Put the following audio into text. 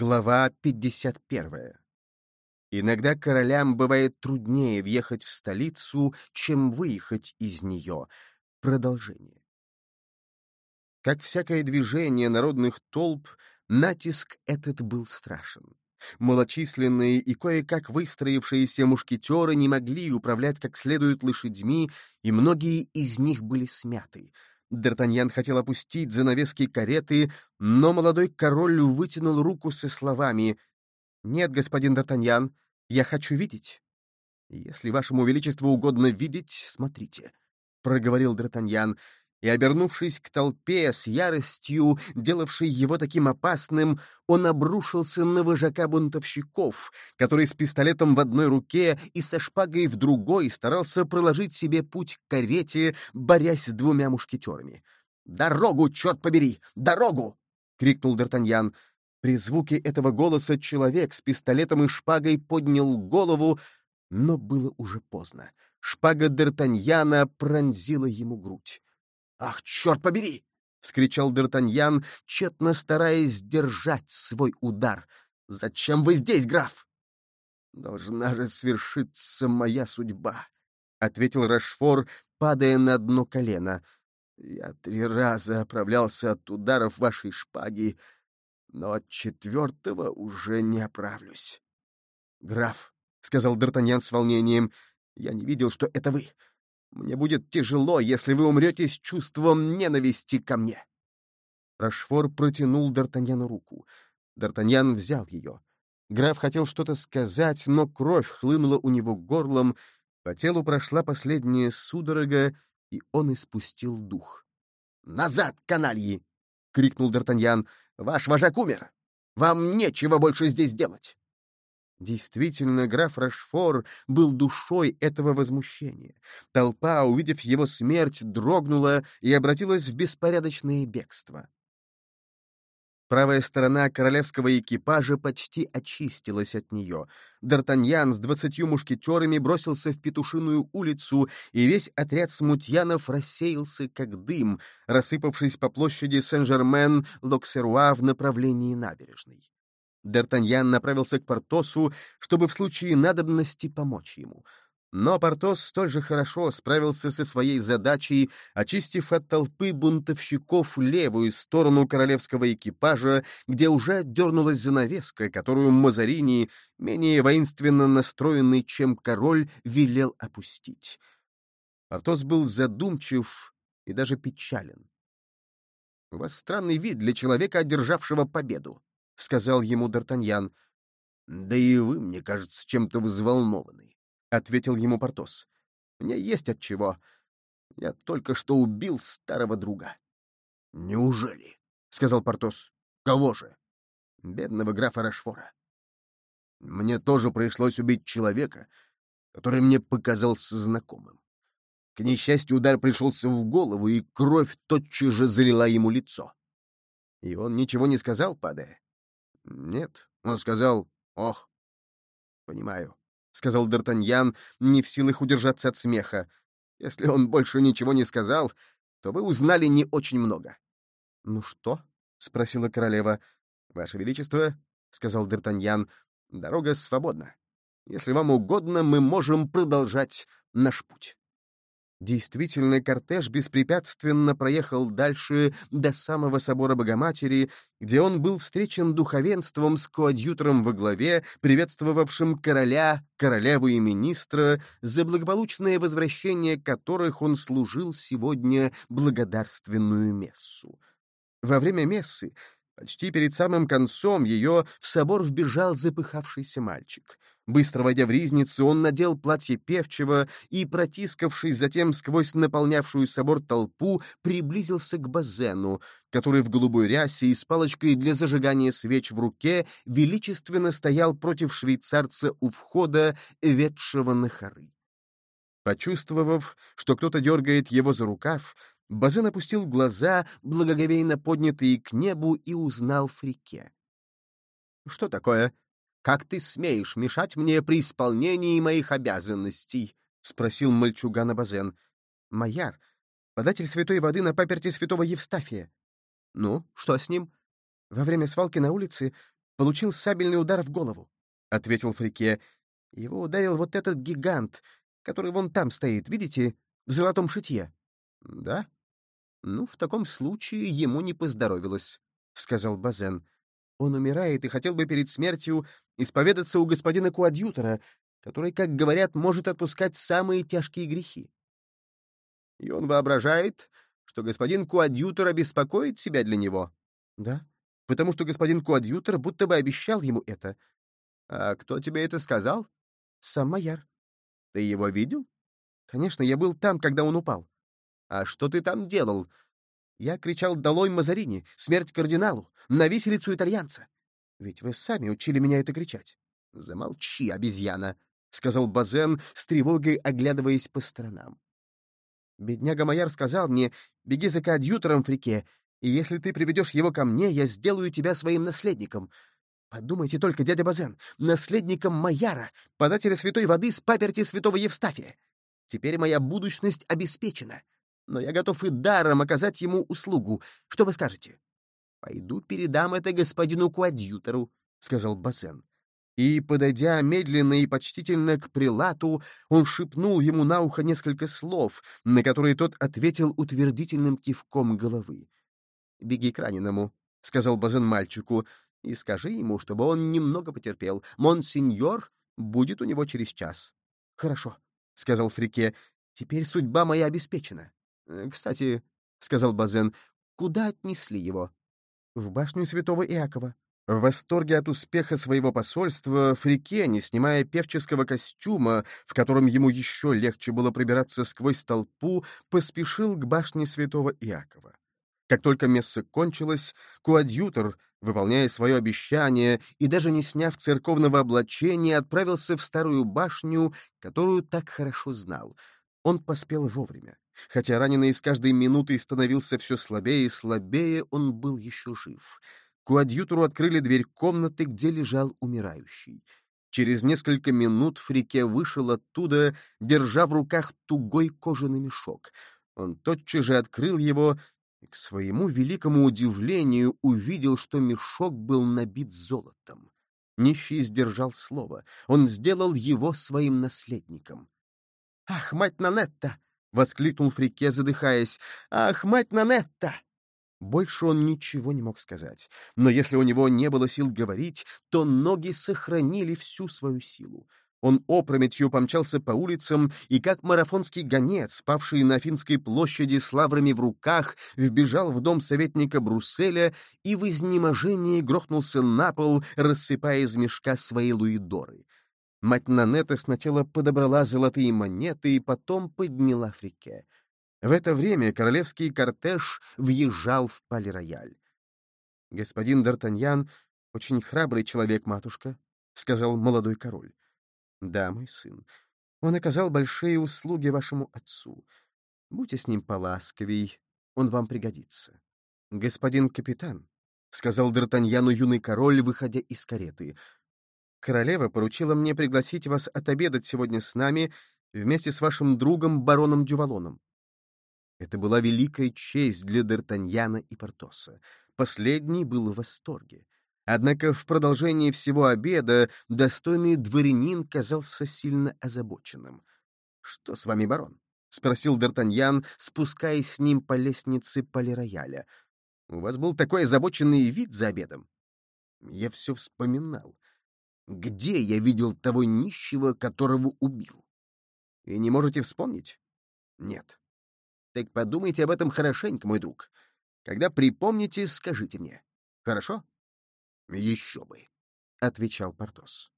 Глава 51. Иногда королям бывает труднее въехать в столицу, чем выехать из нее. Продолжение. Как всякое движение народных толп, натиск этот был страшен. Малочисленные и кое-как выстроившиеся мушкетеры не могли управлять как следует лошадьми, и многие из них были смяты — Д'Артаньян хотел опустить занавески кареты, но молодой король вытянул руку со словами «Нет, господин Д'Артаньян, я хочу видеть». «Если вашему величеству угодно видеть, смотрите», — проговорил Д'Артаньян, и, обернувшись к толпе с яростью, делавшей его таким опасным, он обрушился на вожака бунтовщиков, который с пистолетом в одной руке и со шпагой в другой старался проложить себе путь к карете, борясь с двумя мушкетерами. «Дорогу, черт побери! Дорогу!» — крикнул Д'Артаньян. При звуке этого голоса человек с пистолетом и шпагой поднял голову, но было уже поздно. Шпага Д'Артаньяна пронзила ему грудь. «Ах, черт побери!» — вскричал Д'Артаньян, тщетно стараясь сдержать свой удар. «Зачем вы здесь, граф?» «Должна же свершиться моя судьба», — ответил Рашфор, падая на дно колено. «Я три раза оправлялся от ударов вашей шпаги, но от четвертого уже не оправлюсь». «Граф», — сказал Д'Артаньян с волнением, — «я не видел, что это вы. Мне будет тяжело, если вы умрете с чувством ненависти ко мне. Рашфор протянул Д'Артаньяну руку. Д'Артаньян взял ее. Граф хотел что-то сказать, но кровь хлынула у него горлом, по телу прошла последняя судорога, и он испустил дух. «Назад, канальи!» — крикнул Д'Артаньян. «Ваш вожак умер! Вам нечего больше здесь делать!» Действительно, граф Рашфор был душой этого возмущения. Толпа, увидев его смерть, дрогнула и обратилась в беспорядочное бегство. Правая сторона королевского экипажа почти очистилась от нее. Д'Артаньян с двадцатью мушкетерами бросился в Петушиную улицу, и весь отряд смутьянов рассеялся, как дым, рассыпавшись по площади Сен-Жермен-Локсеруа в направлении набережной. Д'Артаньян направился к Портосу, чтобы в случае надобности помочь ему. Но Портос столь же хорошо справился со своей задачей, очистив от толпы бунтовщиков левую сторону королевского экипажа, где уже дернулась занавеска, которую Мазарини, менее воинственно настроенный, чем король, велел опустить. Портос был задумчив и даже печален. — У вас странный вид для человека, одержавшего победу, — сказал ему Д'Артаньян. — Да и вы, мне кажется, чем-то взволнованы, — ответил ему Портос. — Мне есть от чего. Я только что убил старого друга. — Неужели? — сказал Портос. — Кого же? — Бедного графа Рашфора. Мне тоже пришлось убить человека, который мне показался знакомым. К несчастью, удар пришелся в голову, и кровь тотчас же залила ему лицо. — И он ничего не сказал, падая? «Нет», — он сказал, «ох». «Понимаю», — сказал Д'Артаньян, не в силах удержаться от смеха. «Если он больше ничего не сказал, то вы узнали не очень много». «Ну что?» — спросила королева. «Ваше Величество», — сказал Д'Артаньян, — «дорога свободна. Если вам угодно, мы можем продолжать наш путь». Действительно, кортеж беспрепятственно проехал дальше до самого собора Богоматери, где он был встречен духовенством с коадьютором во главе, приветствовавшим короля, королеву и министра, за благополучное возвращение которых он служил сегодня благодарственную мессу. Во время мессы, почти перед самым концом ее, в собор вбежал запыхавшийся мальчик — Быстро войдя в ризницу, он надел платье певчего и, протискавшись затем сквозь наполнявшую собор толпу, приблизился к базену, который в голубой рясе и с палочкой для зажигания свеч в руке величественно стоял против швейцарца у входа, ведшего на хоры. Почувствовав, что кто-то дергает его за рукав, Базен опустил глаза, благоговейно поднятые к небу, и узнал Фрике. «Что такое?» «Как ты смеешь мешать мне при исполнении моих обязанностей?» — спросил мальчуган Абазен. «Майяр, податель святой воды на паперти святого Евстафия». «Ну, что с ним?» «Во время свалки на улице получил сабельный удар в голову», — ответил Фрике. «Его ударил вот этот гигант, который вон там стоит, видите, в золотом шитье». «Да? Ну, в таком случае ему не поздоровилось», — сказал Базен. «Он умирает и хотел бы перед смертью исповедаться у господина Куадьютора, который, как говорят, может отпускать самые тяжкие грехи. И он воображает, что господин Куадьютор обеспокоит себя для него. Да, потому что господин Куадьютор будто бы обещал ему это. А кто тебе это сказал? Сам Майяр. Ты его видел? Конечно, я был там, когда он упал. А что ты там делал? Я кричал «Долой Мазарини! Смерть кардиналу! На виселицу итальянца!» Ведь вы сами учили меня это кричать. Замолчи, обезьяна! — сказал Базен, с тревогой оглядываясь по сторонам. «Бедняга Майяр сказал мне, беги за коадьютором в реке, и если ты приведешь его ко мне, я сделаю тебя своим наследником. Подумайте только, дядя Базен, наследником Майяра, подателя святой воды с паперти святого Евстафия. Теперь моя будущность обеспечена, но я готов и даром оказать ему услугу. Что вы скажете?» «Пойду передам это господину Куадьютору», — сказал Базен и, подойдя медленно и почтительно к прилату, он шепнул ему на ухо несколько слов, на которые тот ответил утвердительным кивком головы. «Беги к раненому», — сказал Базен мальчику, — «и скажи ему, чтобы он немного потерпел. Монсеньор будет у него через час». «Хорошо», — сказал Фрике, — «теперь судьба моя обеспечена». «Э, «Кстати», — сказал Базен, — «куда отнесли его?» «В башню святого Иакова», в восторге от успеха своего посольства, Фрике, не снимая певческого костюма, в котором ему еще легче было пробираться сквозь толпу, поспешил к башне святого Иакова. Как только место кончилось, коадьютор, выполняя свое обещание и даже не сняв церковного облачения, отправился в старую башню, которую так хорошо знал. Он поспел вовремя. Хотя раненый с каждой минутой становился все слабее и слабее, он был еще жив — Куадьютору открыли дверь комнаты, где лежал умирающий. Через несколько минут Фрике вышел оттуда, держа в руках тугой кожаный мешок. Он тотчас же открыл его и, к своему великому удивлению, увидел, что мешок был набит золотом. Нищий сдержал слово. Он сделал его своим наследником. «Ах, мать Нанетта!» — воскликнул Фрике, задыхаясь. «Ах, мать Нанетта!» Больше он ничего не мог сказать, но если у него не было сил говорить, то ноги сохранили всю свою силу. Он опрометью помчался по улицам и, как марафонский гонец, павший на Финской площади с лаврами в руках, вбежал в дом советника Брусселя и в изнеможении грохнулся на пол, рассыпая из мешка свои луидоры. Мать Нанета сначала подобрала золотые монеты и потом подняла фрике. В это время королевский кортеж въезжал в пале-рояль. «Господин Д'Артаньян — очень храбрый человек, матушка», — сказал молодой король. «Да, мой сын. Он оказал большие услуги вашему отцу. Будьте с ним поласковей, он вам пригодится». «Господин капитан», — сказал Д'Артаньяну юный король, выходя из кареты, — «королева поручила мне пригласить вас отобедать сегодня с нами вместе с вашим другом бароном Дювалоном. Это была великая честь для Д'Артаньяна и Портоса. Последний был в восторге. Однако в продолжении всего обеда достойный дворянин казался сильно озабоченным. «Что с вами, барон?» — спросил Д'Артаньян, спускаясь с ним по лестнице полирояля. «У вас был такой озабоченный вид за обедом?» Я все вспоминал. Где я видел того нищего, которого убил? И не можете вспомнить? Нет. Так подумайте об этом хорошенько, мой друг. Когда припомните, скажите мне. Хорошо? — Еще бы, — отвечал Портос.